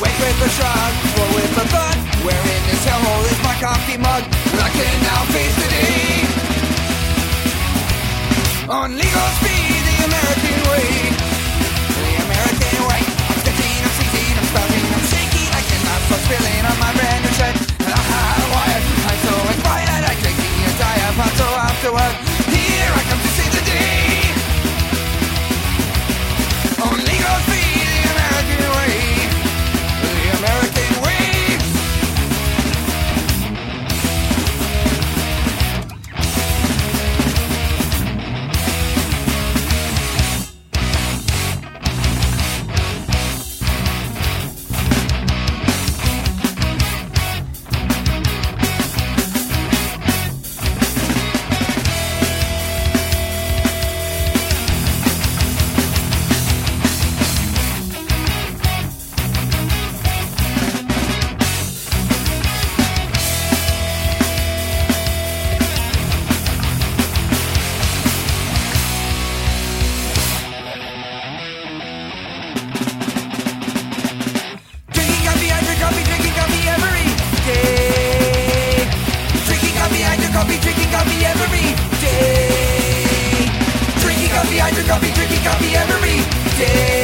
Awake with a shrug, roll with a thud. Where in this hellhole is my coffee mug? I can now face the day on legal speed. coffee, drinking coffee every day. Drinking coffee, I drink coffee, drinking coffee every day.